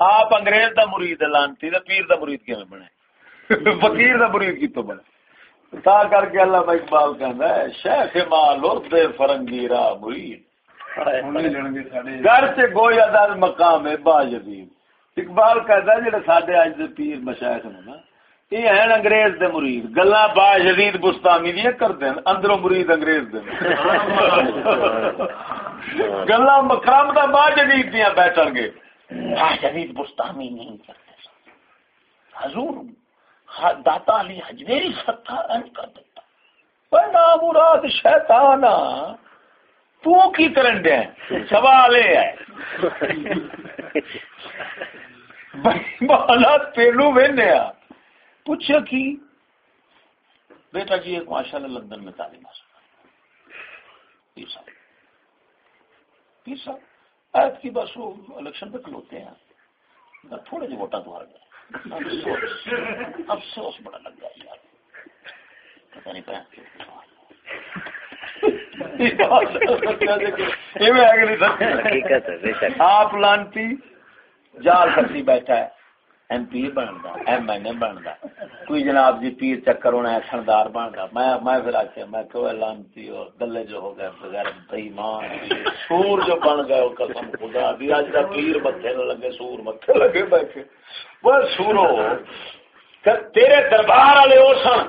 آپ انگریز دا مرید لانتی دا پیر دا مرید کیوں بنے؟ فقیر دا مرید کی تو بنے؟ تا کر کے اللہ بھائی اقبال کہندا ہے شیخ مالور دے فرنگی را مرید۔ گھر سے گویا دار مقام ہے با یزید اقبال کہتا ہے جڑے ساڈے اج دے پیر مشائخ نے نا یہ ہیں انگریز دے مرید۔ گلا با یزید بستامی دی کر دین اندروں مرید انگریز دے گلا مکرم دا با یزید دیاں بیٹھن گے۔ با یزید بستامی نہیں کرتے حضور داتا علی حجویری ستار ان کر دیتا۔ بنا مراد شیطانا تو کی کرن دے سوال ہے۔ بالا پہلو وہنے پوچھا کی؟ بیٹا جی ایک ماشاء اللہ لندن میں تعلیم حاصل پیر صاحب۔ پیر صاحب آیت کی بس وہ الیکشن پہ کھلوتے ہیں۔ تھوڑے جو ووٹاں تو ہار گئے افسوس۔ بڑا لگ گیا یار۔ پتہ نہیں پہ آپ لانتی جال کسی بیٹھا ہے۔ ایم پی بنتا ایم این اے بنتا کوئی جناب جی پیر چکر ہونا ہے خاندار بنتا میں میں پھر آخیا میں کہ لانتی اور گلے جو ہو گئے، بغیر بےمان سور جو بن گئے قسم خدا بھی اج کا پیر متے نہ لگے، سور متے لگے بیٹھے۔ وہ سورو تیرے دربار والے وہ سن۔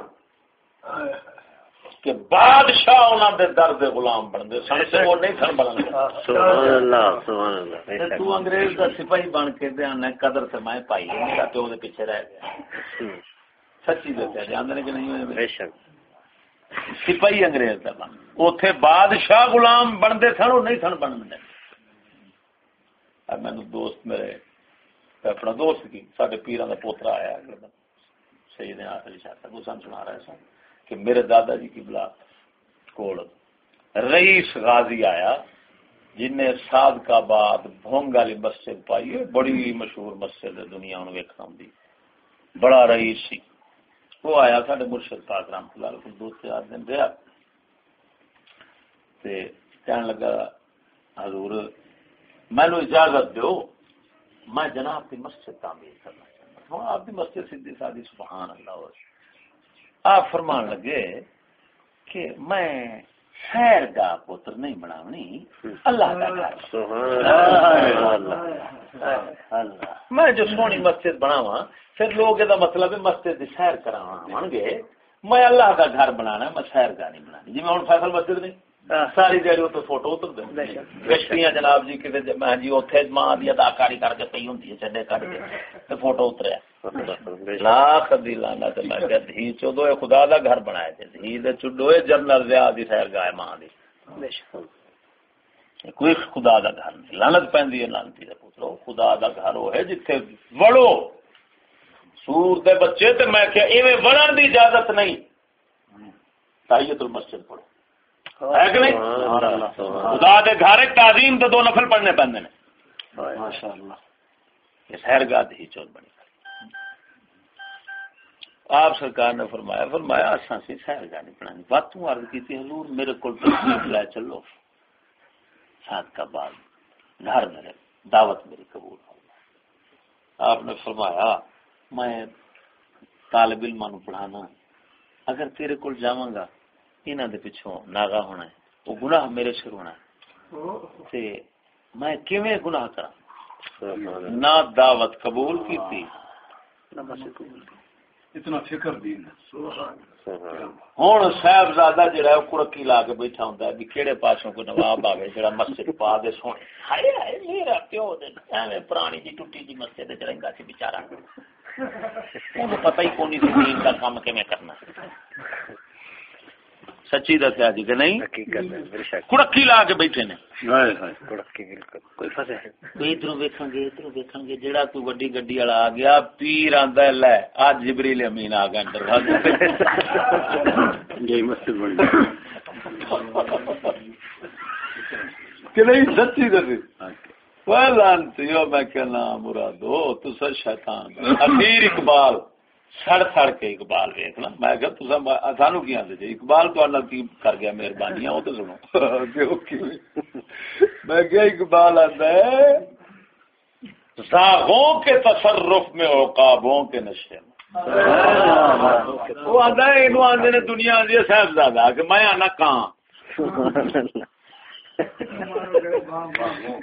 کہ بادشاہ انہوں دے درد غلام بن دے سن سے وہ نہیں سن بن سبحان اللہ سبحان اللہ تو انگریز دا سپاہی بن کے دے انے قدر سے میں پائی میرا پیو دے پیچھے رہ گیا۔ سچی دسیا جاندے نے کہ نہیں بے شک۔ سپاہی انگریز دا بن۔ اوتھے بادشاہ غلام بن دے سن وہ نہیں سن بن دے اب میں دوست میرے اپنا دوست کی سارے پیران کا پوترا آیا سیدنا علی شاہ صاحب سن سنا رہے سن۔ کہ میرے دادا جی کی بلا کوڑ رئیس غازی آیا، جن نے ساد کا بعد بھونگ والی مسجد پائی ہے، بڑی مشہور مسجد ہے دنیا، انہوں ویکھنا دی۔ بڑا رئیس سی۔ وہ آیا سارے مرشد پاک رحمت اللہ علیہ، دو چار دن رہا۔ تے کہنے لگا، حضور میں نو اجازت دو میں جناب کی مسجد تعمیر کرنا چاہتا ہوں آپ کی مسجد سیدھی سادی، سبحان اللہ۔ علیہ آپ فرمان لگے کہ میں خیر کا پتر نہیں بناونی، اللہ کا میں جو سونی مسجد بناواں، پھر لوگ یہ مطلب ہے مسجد سیر کرا گے، میں اللہ کا گھر بنانا میں سیر کا نہیں بنانی۔ جی میں ہن فیصل مسجد نہیں۔ ساری دیہی اتنے فوٹو جناب جی جی اتنے ماں کی اداکاری کر کے پی ہوں چڈے کٹ کے فوٹو اتریا لاکھ دی لانا تے میں کہ دھی چودو خدا دا گھر بنایا تے دھی دے چڈو جنرل دی سیر گائے ماں دی۔ کوئی خدا دا گھر نہیں لانت پیندی ہے لانتی دے پترو خدا دا گھر وہ ہے جتھے وڑو۔ سور دے بچے تے میں کہ ایویں وڑن دی اجازت نہیں۔ تحیت المسجد پڑھو۔ خدا دے گھر تعظیم تو دو نفل پڑھنے پہننے یہ سیر گاہ ہی چول بنی۔ آپ سرکار نے فرمایا فرمایا سی سیر گاہ نہیں پڑھانی۔ عرض حضور میرے لے چلو۔ سات کا بعد۔ گھر میرے دعوت میری قبول ہو۔ آپ نے فرمایا میں طالب علم پڑھانا اگر تیرے کو جاواں گا انہوں دے پچھوں ناغا ہونا ہے۔ وہ گناہ میرے سر ہونا ہے۔ تے میں کیویں گناہ کرا نہ دعوت قبول کی تھی اتنا فکر دین ہوں صاحبزادہ جڑا ہے کڑکی لا کے بیٹھا ہوں کہ کہڑے پاسوں کو نواب آوے جڑا مسجد پا دے سونے۔ ہائے ہائے میرا پیو دے ایویں پرانی جی ٹوٹی جی مسجد چلنگا سی بیچارہ۔ پتہ ہی کونی سی دین کا کام کیویں کرنا۔ سچی دسیا جی کہ نہیں؟ کڑکی لا کے بیٹھے نے۔ ادھر ویکھن گے ادھر ویکھن گے جہاں کوئی وڈی گڈی والا آ گیا پیر آندا لے اج جبریل امین آ گیا اندر کہ نہیں سچی دسی۔ لانتی میں کہنا مرادو تو شیطان۔ امیر اقبال۔ سڑ سڑ کے اقبال ویکنا میں کہ سانو کی آدھے جی؟ اقبال تو کی کر گیا مہربانی وہ تو سنو۔ میں کیا اقبال آتا ہے زاغوں کے تصرف میں اوقابوں کے نشے میں۔ وہ آدھا ہے آدھے نے دنیا صاحب کہ میں آنا کہاں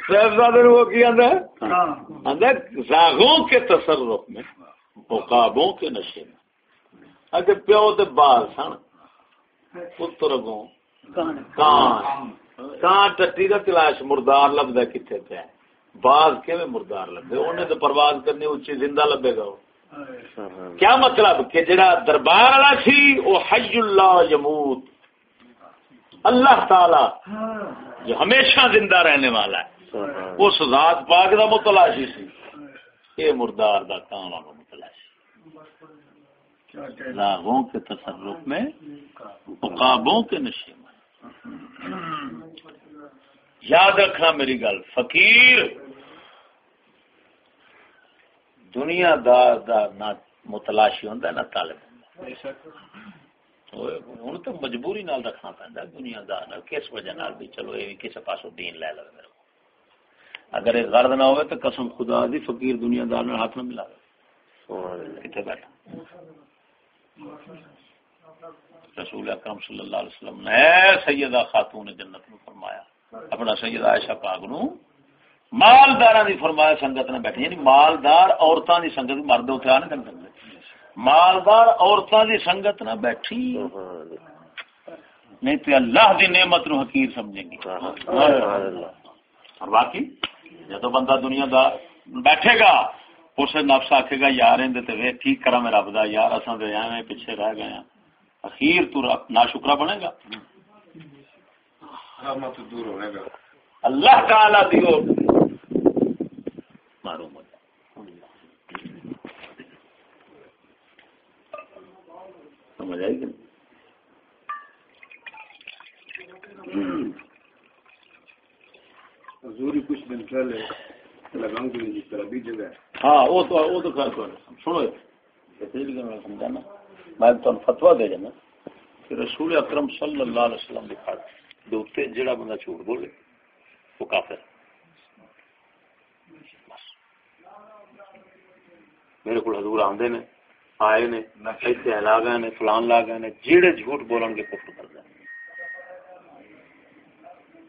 صاحبزادے نے وہ کیا آدھا زاغوں کے تصرف میں۔ اوقابوں کے نشے میں۔ اگر پیو تے بال سن پتر گوں کان۔ کان۔ ٹٹی کا تلاش مردار لبدا کتنے پہ؟ باز کے مردار لبے انہیں تو پرواز کرنی اچھی زندہ لبے گا کیا مطلب؟ کہ جڑا دربار والا سی وہ حی اللہ یموت۔ اللہ تعالی جو ہمیشہ زندہ رہنے والا ہے۔ اس ذات پاک دا متلاشی سی۔ یہ مردار دا کام والا۔ لاغوں کے تصرف میں، عقابوں کے نشے میں۔ یاد رکھنا میری گل، فقیر دنیا دار دا نہ متلاشی ہوں نہ طالب ہوں تو مجبوری نال رکھنا پہنتا دنیا دار کس وجہ نال بھی؟ چلو یہ کسی پاسوں دین لے لو میرے اگر یہ غرض نہ ہوئے تو قسم خدا دی، فقیر دنیا دار ہاتھ نہ ملا۔ کتنے بیٹھا؟ رسول اکرم صلی اللہ علیہ وسلم نے سیدہ خاتون جنت میں فرمایا۔ اپنا سیدہ عائشہ پاک نو مالدار دی فرمایا سنگت نے بیٹھی یعنی مالدار عورتوں دی سنگت مرد اتنے آ نہیں سکتے مالدار عورتوں دی سنگت نہ بیٹھی۔ نہیں تو اللہ دی نعمت نو حقیر سمجھیں گی اور باقی جدو بندہ دنیا دا بیٹھے گا اسے نفس آکھے گا یار اندر ٹھیک کرا میں رب دا؟ یار اصل دے آئے پیچھے رہ گئے ہیں اخیر تو نا شکرا بنے گا۔ دور ہونے گا۔ اللہ تعالی دیو مارو مجھے سمجھ آئی کہ حضوری کچھ دن پہلے ہاں وہ تو وہ تو خیر سنو سمجھانا، میں تمہیں فتوا دے جانا کہ رسول اکرم صلی اللہ علیہ وسلم دکھا دے جڑا بندہ جھوٹ بولے، وہ کافر میرے کو حضور آدھے نے، آئے نے ایسے لا گئے نے، فلان لا گئے نے، جیڑے جھوٹ بولن گے کفر کر دیں۔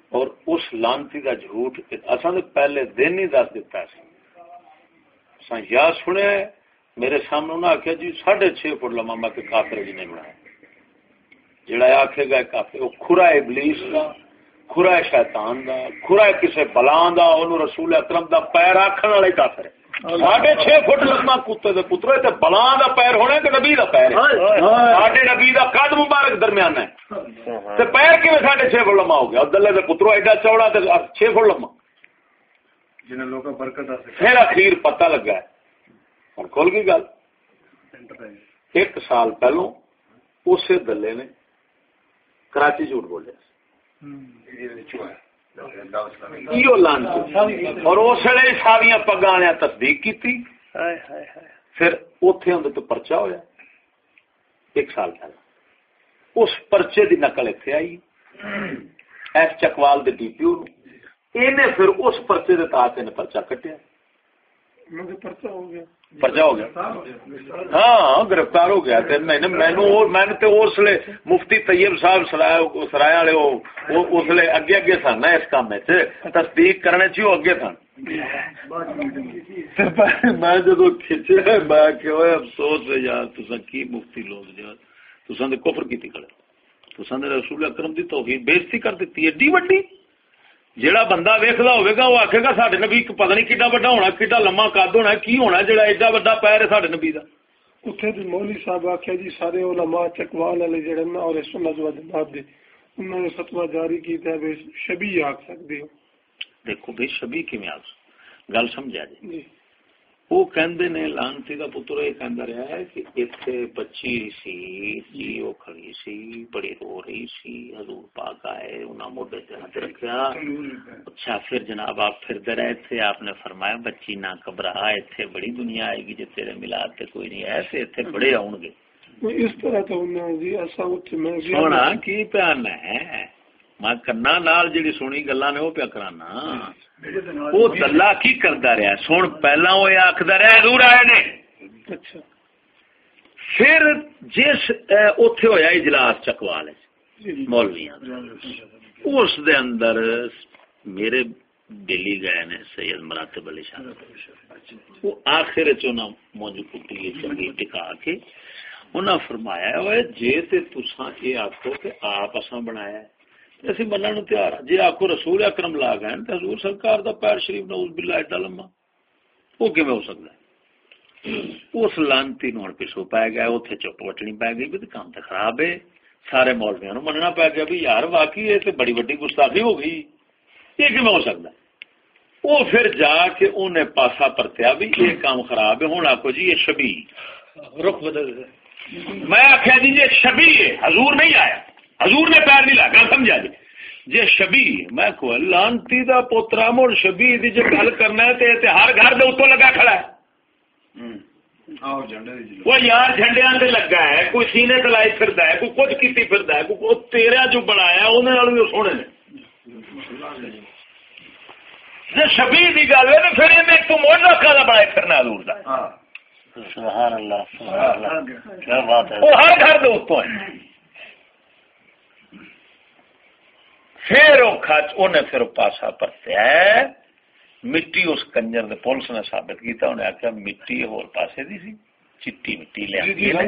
اور اس لانتی کا جھوٹ، اصل پہلے دن ہی دس دیتا ہے۔ یا سنے میرے سامنے انہوں نے آخیا جی ساڑھے چھ فٹ لما میں کافر جی نہیں بنایا۔ جڑا آخے گا کافر وہ خورا ابلیس کا خورا شیطان دا خورا کسی بلان دا انہوں رسول اکرم دا پیر آخر والے کافر ہے ساڑھے چھ فٹ لما کتے دے پترے تے بلان دا پیر ہونا کہ نبی دا پیر ہے؟ ساڑھے نبی دا قد مبارک درمیان ہے۔ تے پیر کیویں ساڑھے چھ فٹ لما ہو گیا؟ عبداللہ دے پترو ایڈا چوڑا تے چھ فٹ لما پھر اخیر پتہ لگا اور کھول گئی گل۔ ایک سال پہلو اسی دلے نے کراچی جھوٹ بولے اور اس ویلے ساریا پگا نے تصدیق کی پھر اتے اندر تو پرچا ہوا ایک سال پہلے اس پرچے دی نقل اتنے آئی۔ ایس چکوال دے ڈی پی او پھر اس پرچے دے تحت نے پرچا کٹیا۔ پرچا ہو گیا۔ پرچا ہو گیا۔ ہاں گرفتار ہو گیا اس لیے مفتی طیب صاحب سرایا والے اس لیے اگے اگے سن اس کام تصدیق کرنے چ اگے سن۔ میں جدو کھچے میں کہ افسوس ہے یار کی مفتی لوگ نے کفر کی کھڑے۔ تسا نے رسول اکرم دی توحید بےزتی کر دیتی ایڈی وڈی۔ جیڑا بندہ ویکھدا ہوے گا وہ آکھے گا ساڈے نبی پتہ نہیں کڈا بڑا ہونا کڈا لمما قد ہونا کی ہونا جیڑا ایڈا بڑا پیر ہے ساڈے نبی دا۔ اوتھے دی مولوی صاحب آکھیا جی سارے علماء چکوال والے جڑے نا اور سنت و جماعت دے انہوں نے فتوی جاری کیتا ہے شبی آکھ سکدے ہو۔ دیکھو بھائی شبی کیویں آکھ گل سمجھا جی, جی۔ وہ کہندے نے لانتی دا پتر یہ کہندا رہا ہے کہ ایتھے بچی سی جی وہ کھڑی سی بڑی رو رہی سی حضور پاک آئے انہاں موڈے تے ہاتھ رکھیا اچھا پھر جناب آپ پھر دے رہے تھے آپ نے فرمایا بچی نہ گھبرا ایتھے بڑی دنیا آئے گی جے تیرے ملاد تے کوئی نہیں ایسے ایتھے بڑے آون گے اس طرح تو جی ایسا اٹھ میں سونا کی پیان ہے میں کرنا نال جڑی سونی گلاں نے وہ پیا کرانا وہ دلہ کی کرتا رہا سن پہلا وہ آخر رہا حضور آئے نے۔ اچھا۔ پھر جس اتے ہوا اجلاس چکوال مولویا اس دے اندر میرے دلی گئے نے سید مراتب علی شاہ۔ وہ آخر چنا مونج کٹی چنگی ٹکا کے۔ انہاں فرمایا ہوئے جے تے تساں اے آکھو کہ آپ اساں بنایا ہے۔ اسی منن نو تیار ہاں رسول اکرم لا گئے تے حضور سرکار دا پیر شریف نعوذ باللہ ایڈا لمبا وہ کیویں ہو سکدا ہے اس لانتی نو گیا اوتھے چپ وٹنی گئی بھی کام تے خراب ہے سارے مولویاں نو مننا پی گیا بھی یار واقعی یہ تے بڑی بڑی گستاخی ہو گئی یہ کیویں ہو سکدا ہے وہ پھر جا کے انہیں پاسا پرتیا بھی یہ کام خراب ہے ہوں جی یہ شبی رخ بدل میں آخیا جی یہ شبی ہے حضور نہیں آیا حضور نے پیر نہیں لگا سمجھا جی۔ جی شبی میں کو لانتی دا پوترا مڑ شبی دی جو گل کرنا ہے تے ہر گھر دے اتوں لگا کھڑا ہے۔ وہ یار جھنڈیا سے لگا ہے کوئی سینے تلائی پھردا ہے کوئی کچھ کیتی پھردا ہے کوئی تیرا جو بنایا انہوں نے سونے نے۔ جی شبی کی گل ہے پھر یہ تو موجہ کا بنایا پھرنا دور کا سبحان اللہ وہ ہر گھر دے اتوں ہے۔ پھر وہ کچ انہیں پھر پاسا پرتیا مٹی اس کنجر دے پولیس نے ثابت کیتا انہیں آخیا مٹی ہور پاسے دی سی۔ چٹی مٹی لیا جی، جی، ہاں۔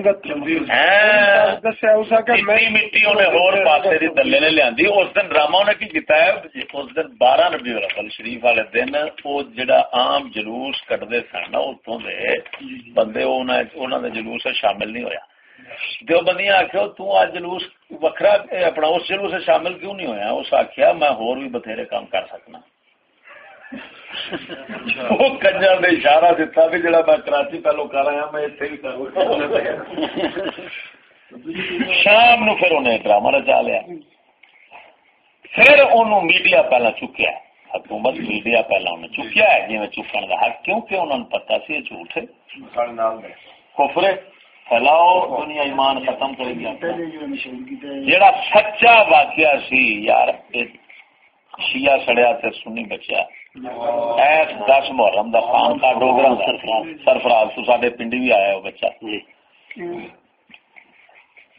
مٹی انہیں ہور پاسے دی دلے نے لیا اس دن ڈرامہ انہیں کی کیتا ہے؟ اس دن بارہ نبی الاول شریف والے دن وہ جڑا عام جلوس کٹتے سن اتوں دے بندے انہوں نے جلوس شامل نہیں ہویا۔ دو بندیاں آخو تج جلوس وکرا اپنا اس جلوس شامل کیوں نہیں ہویا؟ اس آخیا میں ہور بھی بتھیرے کام کر سکنا۔ وہ کنجر نے اشارہ دیتا بھی جڑا میں کراچی پہلو کر میں اتنے بھی شام نو پھر انہیں ڈرامہ رچا لیا۔ پھر انہوں میڈیا پہلا چکیا۔ حکومت میڈیا پہلا انہیں چکیا ہے جی میں چکن کا حق کیونکہ انہوں نے پتا سی جھوٹ ہے کفرے۔ پھیلاؤ دنیا ایمان ختم کرے گیا جڑا سچا واقعہ سی یار شیعہ سڑیا تے سنی بچیا۔ ایس دس محرم دا خان کا ڈوگرا سرفراز تو سارے پنڈی بھی آیا وہ بچہ۔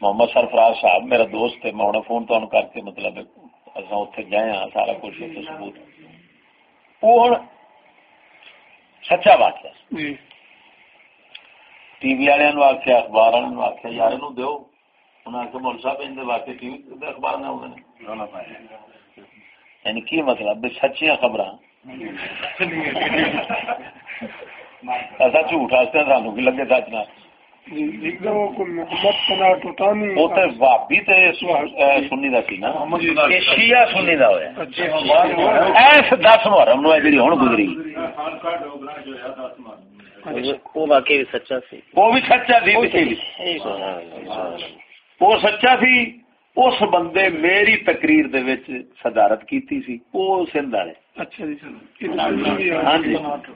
محمد سرفراز صاحب میرا دوست ہے میں انہیں فون تو کر کے مطلب اصا اتنے گئے ہاں سارا کچھ ثبوت۔ وہ سچا واقعہ ٹی وی والے آخیا اخبار والے آخیا یار دو انہیں آخیا مول صاحب ان واقعے ٹی وی اخبار نے یعنی کی مطلب سچیاں خبر ایسا جھوٹ واسطے سانو کی لگے سچ نہ بھابی سنی کا سی نا شیعہ سنی کا ہوا ایس دس محرم نو جی ہوں گزری وہ واقعی سچا سی وہ بھی سچا سی وہ سچا۔ سی اس بندے میری تقریر دے وچ صدارت کیتی سی۔ او سندھ والے۔ اچھا جی ہاں جی۔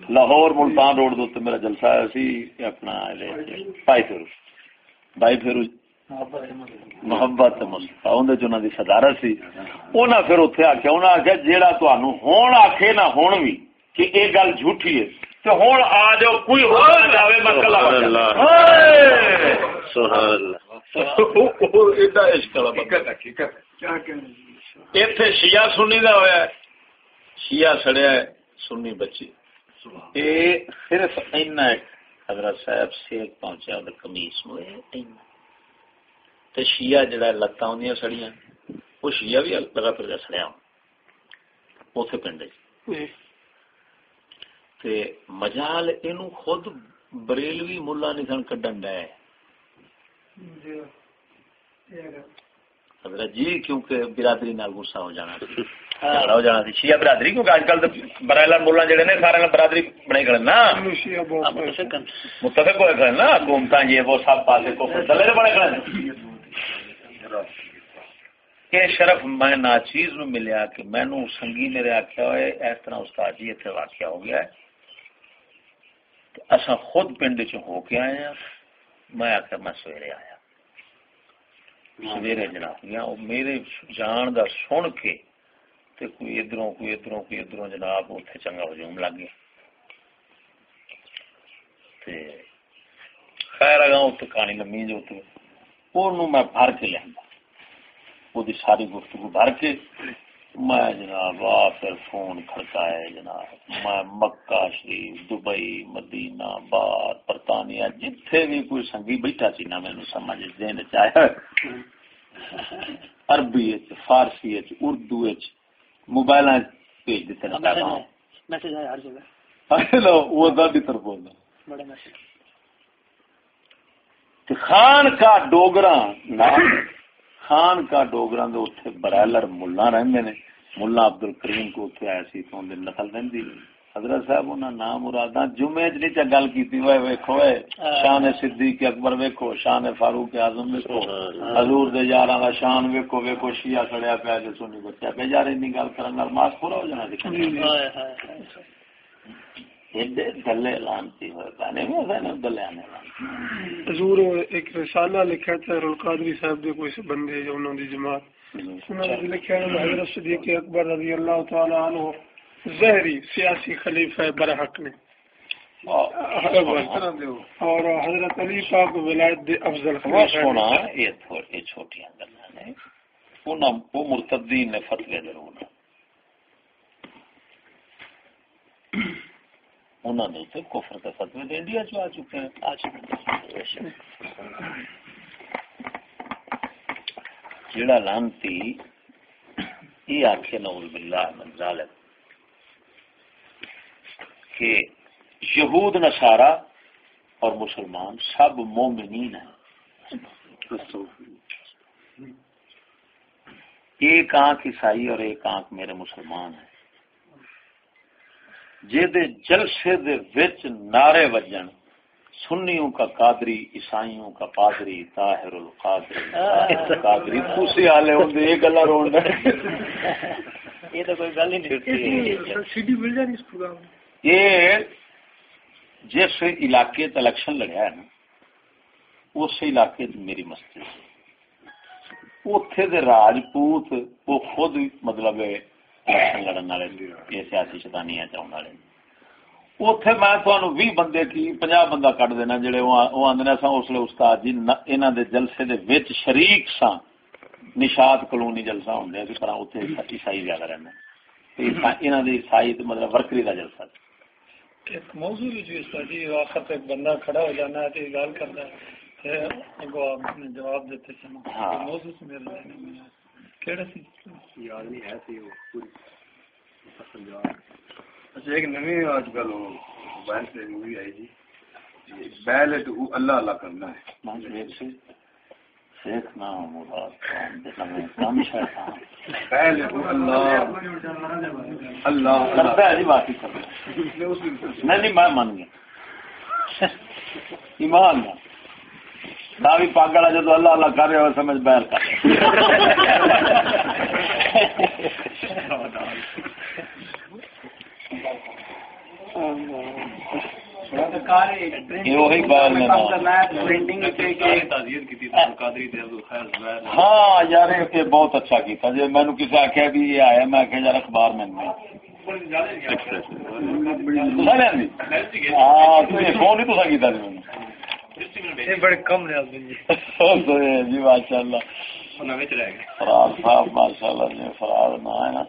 لاہور ملتان روڈ دے میرا جلسہ آیا سی اپنا بھائی فیروز بھائی فیروز محبت مصطفی اون دے دی صدارت سی انہاں پھر اوتھے آکھیا انہاں آکھیا جیڑا تانوں ہن آکھے نہ ہن وی کہ اے گل جھوٹی ہے۔ تو ہن آ جاؤ کوئی ہو جاوے مکلا سبحان اللہ۔ سبحان اللہ۔ شیعہ سنی دا ہوا شیعہ سڑیا سنی بچی۔ صرف اینا حضرت صاحب سیک پہنچا ادھر کمیس تے شیعہ جڑا لتاں ہوندیاں سڑیاں۔ وہ شیعہ بھی لگا پھر سڑیا اوتھے پنڈ تے مجال اینو خود بریلوی ملا نہیں سن کڈن ڈے حضرت جی کیونکہ برادری نال غصہ ہو جانا ہو جانا تھی شیعہ برادری کیونکہ آج کل برائلہ مولا جڑے نے سارے برادری بنے کھڑے نا۔ متفق ہوئے کھڑے نا۔ یہ وہ سب پاسے کو دلے کھڑے کہ شرف میں ناچیز نو ملیا کہ میں نو سنگی میرے آکھیا ہوئے اس طرح استاد جی اتنے واقعہ ہو گیا ہے۔ اصا خود پنڈ چ ہو کے آئے ہیں میں آخر میں سویرے آیا۔ سویرے جناب گیا میرے جان دا سن کے تے کوئی ادھروں کوئی ادھروں کوئی ادھروں جناب اتنے چنگا ہجوم لگ گیا۔ تے خیر اگا اتنے کہانی لمبی جو اتنے میں بھر کے لیا وہ ساری گفتگو بھر کے میں جناب آ پھر فون کھڑکائے جناب۔ میں مکہ شریف دبئی مدینہ بار برطانیہ جتھے بھی کوئی سنگی بیٹھا سی نا مینو سمجھ دین چاہے عربی فارسی اردو موبائل بھیج دیتے خان کا ڈوگرا خان کا ڈوگرا برائلر ملا رہندے نے ملا عبد الکریم کو اتنے آیا سی تو نقل رہی حضرت صاحب انہوں نام مراد جمعے چ نہیں گل کی ویکو شان صدیق اکبر ویکو شان فاروق اعظم ویکو حضور دے یار کا شان ویکو ویکو شیعہ کھڑیا پیا جو سنی بچہ پہ یار این گل کرنے ماس پورا ہو جانا دلے لانتی ہوئے حضور ایک رسالہ لکھا تھا القادری صاحب دے کوئی بندے جو انہوں دی جماعت۔ انہوں نے لکھا ہے حضرت صدیق اکبر رضی اللہ تعالی عنہ زہری سیاسی خلیفہ برحق نے۔ اور حضرت علی پاک ولایت دے افضل سونا یہ تھوڑی گلاں نے۔ انہاں وہ مرتدین نے فتوی ضرور انہوں نے تو کفر کے انڈیا چ آ چکے ہیں جڑا لانتی یہ آخے نول باللہ من ظالم کہ یہود نصارا اور مسلمان سب مومنین ہیں۔ ایک آنکھ عیسائی اور ایک آنکھ میرے مسلمان ہیں۔ جے جلسے دے وچ نعرے وجن سنیوں کا قادری عیسائیوں کا پادری طاہر القادری قادری خوشی والے ہوں یہ گلا رون یہ تو کوئی گل ہی نہیں۔ یہ جس علاقے الیکشن لڑیا ہے نا اس علاقے میری مسجد۔ اتے دے راجپوت وہ خود مطلب الیکشن لڑن والے یہ سیاسی شتانیاں چاہنے والے اتے میں بھی بندے کی پناہ بندہ کٹ دینا جڑے وہ آدھے سا اس لیے استاد جی انہوں دے جلسے دے وچ شریک سا نشاد کلونی جلسہ ہوں اس طرح اتنے عیسائی زیادہ رہنا یہاں دے عیسائی مطلب ورکری کا جلسہ ایک موضوع جو اس پر جی آخر پہ بندہ کھڑا ہو جانا ہے تو گال کرنا ہے جواب دیتے ہاں موضوع سے میرے ذہن میں کیڑا سی؟ یاد نہیں ہے سی وہ پوری اچھا ایک نئی آج کل موبائل سے مووی آئی جی بیل اللہ اللہ کرنا ہے۔ سیکھنا نہیں میں مان گیا ایمان بھی پاگل جب اللہ اللہ کر رہے ہو سمجھ ہاں یار بہت اچھا کیتا۔ جی میں کسی آخیا بھی یہ آیا میں آخیا یار اخبار میں فون ہی تو کیتا جی بڑے کم جی۔ ماشاء اللہ فرار صاحب ماشاء اللہ جی فرار نہ ہے نا۔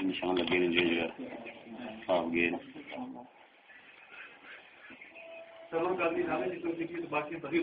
نشان لگے جو صاف گئے۔ چلو باقی صحیح